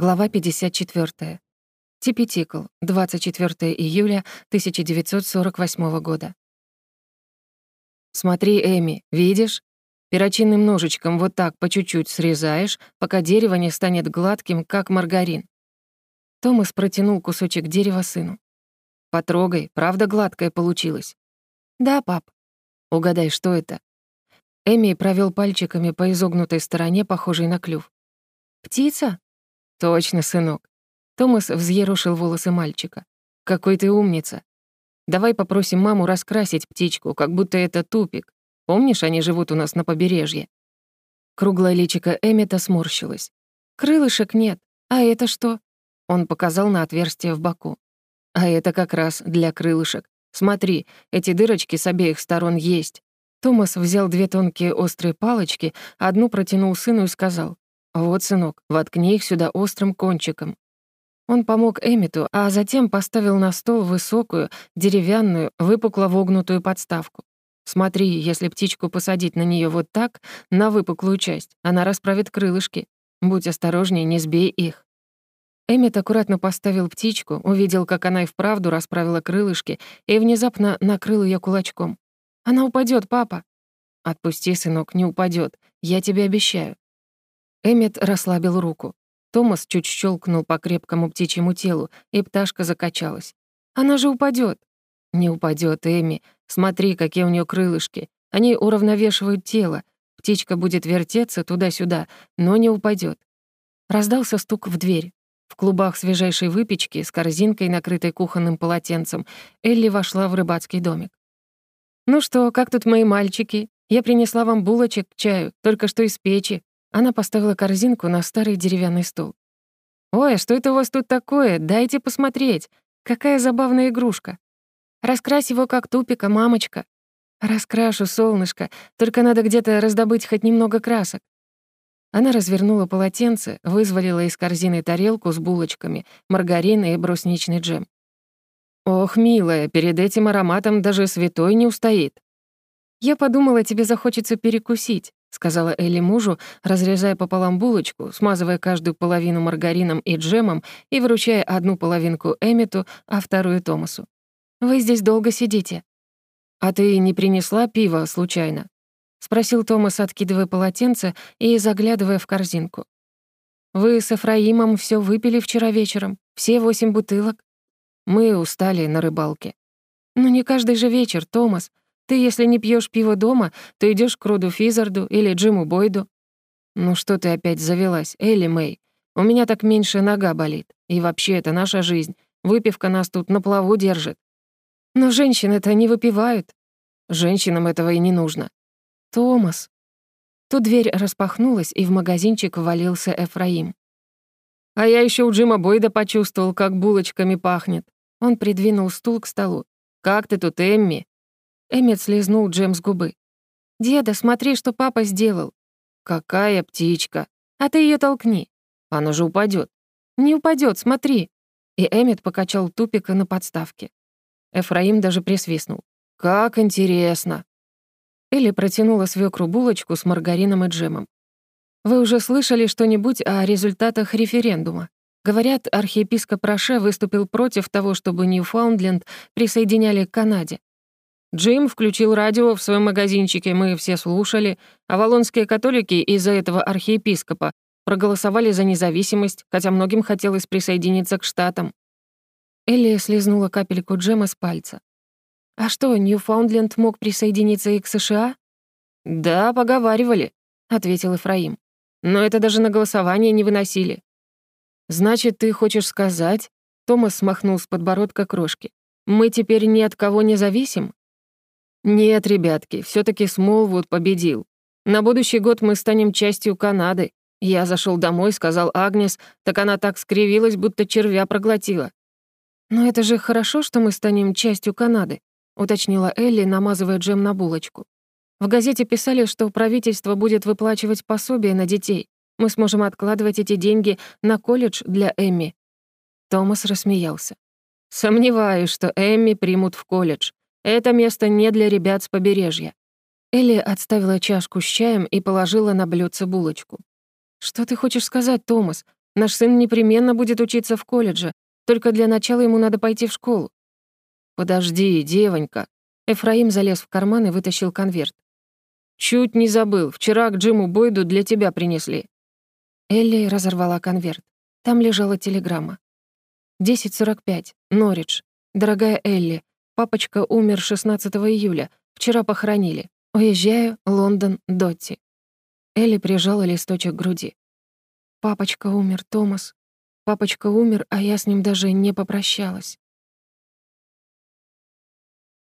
Глава 54. Типи-тикл. 24 июля 1948 года. «Смотри, Эми, видишь? Перочинным ножичком вот так по чуть-чуть срезаешь, пока дерево не станет гладким, как маргарин». Томас протянул кусочек дерева сыну. «Потрогай, правда гладкое получилось?» «Да, пап». «Угадай, что это?» Эми провел пальчиками по изогнутой стороне, похожей на клюв. «Птица?» «Точно, сынок». Томас взъерошил волосы мальчика. «Какой ты умница. Давай попросим маму раскрасить птичку, как будто это тупик. Помнишь, они живут у нас на побережье?» Круглое личико Эммета сморщилось. «Крылышек нет. А это что?» Он показал на отверстие в боку. «А это как раз для крылышек. Смотри, эти дырочки с обеих сторон есть». Томас взял две тонкие острые палочки, одну протянул сыну и сказал, «Вот, сынок, воткни их сюда острым кончиком». Он помог Эмиту, а затем поставил на стол высокую, деревянную, выпукло вогнутую подставку. Смотри, если птичку посадить на нее вот так, на выпуклую часть, она расправит крылышки. Будь осторожней, не сбей их. Эммет аккуратно поставил птичку, увидел, как она и вправду расправила крылышки, и внезапно накрыл ее кулачком. «Она упадет, папа!» «Отпусти, сынок, не упадет. Я тебе обещаю». Эммет расслабил руку. Томас чуть щелкнул по крепкому птичьему телу, и пташка закачалась. «Она же упадет. «Не упадет, Эми. Смотри, какие у нее крылышки. Они уравновешивают тело. Птичка будет вертеться туда-сюда, но не упадет. Раздался стук в дверь. В клубах свежайшей выпечки с корзинкой, накрытой кухонным полотенцем, Элли вошла в рыбацкий домик. «Ну что, как тут мои мальчики? Я принесла вам булочек к чаю, только что из печи. Она поставила корзинку на старый деревянный стол. «Ой, что это у вас тут такое? Дайте посмотреть. Какая забавная игрушка. Раскрась его как тупика, мамочка. Раскрашу, солнышко, только надо где-то раздобыть хоть немного красок. Она развернула полотенце, вызволила из корзины тарелку с булочками, маргарин и брусничный джем. «Ох, милая, перед этим ароматом даже святой не устоит». «Я подумала, тебе захочется перекусить. — сказала Элли мужу, разрезая пополам булочку, смазывая каждую половину маргарином и джемом и вручая одну половинку Эмиту, а вторую Томасу. «Вы здесь долго сидите». «А ты не принесла пива случайно?» — спросил Томас, откидывая полотенце и заглядывая в корзинку. «Вы с Эфраимом все выпили вчера вечером, все восемь бутылок. Мы устали на рыбалке». «Ну не каждый же вечер, Томас. Ты, если не пьешь пиво дома, то идешь к Роду Физарду или Джиму Бойду. Ну что ты опять завелась, Элли Мэй? У меня так меньше нога болит. И вообще, это наша жизнь. Выпивка нас тут на плаву держит. Но женщины-то не выпивают. Женщинам этого и не нужно. Томас. Тут дверь распахнулась, и в магазинчик ввалился Эфраим. А я еще у Джима Бойда почувствовал, как булочками пахнет. Он придвинул стул к столу. «Как ты тут, Эмми?» Эммет слезнул джем с губы. «Деда, смотри, что папа сделал». «Какая птичка!» «А ты ее толкни». «Она же упадет. «Не упадет, смотри». И Эммет покачал тупика на подставке. Эфраим даже присвистнул. «Как интересно!» Элли протянула свекру булочку с маргарином и джемом. «Вы уже слышали что-нибудь о результатах референдума?» Говорят, архиепископ Роше выступил против того, чтобы Ньюфаундленд присоединяли к Канаде. Джим включил радио в своем магазинчике, мы все слушали, а валонские католики из-за этого архиепископа проголосовали за независимость, хотя многим хотелось присоединиться к Штатам. Элли слезнула капельку джема с пальца. «А что, Ньюфаундленд мог присоединиться и к США?» «Да, поговаривали», — ответил Ифраим. «Но это даже на голосование не выносили». «Значит, ты хочешь сказать...» Томас смахнул с подбородка крошки. «Мы теперь ни от кого не зависим?» «Нет, ребятки, все таки Смолвуд победил. На будущий год мы станем частью Канады. Я зашел домой, сказал Агнес, так она так скривилась, будто червя проглотила. «Но это же хорошо, что мы станем частью Канады», уточнила Элли, намазывая джем на булочку. «В газете писали, что правительство будет выплачивать пособие на детей. Мы сможем откладывать эти деньги на колледж для Эмми». Томас рассмеялся. «Сомневаюсь, что Эмми примут в колледж. Это место не для ребят с побережья». Элли отставила чашку с чаем и положила на блюдце булочку. «Что ты хочешь сказать, Томас? Наш сын непременно будет учиться в колледже, только для начала ему надо пойти в школу». «Подожди, девонька». Эфраим залез в карман и вытащил конверт. «Чуть не забыл, вчера к Джиму Бойду для тебя принесли». Элли разорвала конверт. Там лежала телеграмма. 10.45. Норридж. Дорогая Элли, папочка умер 16 июля. Вчера похоронили. Уезжаю, Лондон, Дотти. Элли прижала листочек к груди. Папочка умер, Томас. Папочка умер, а я с ним даже не попрощалась.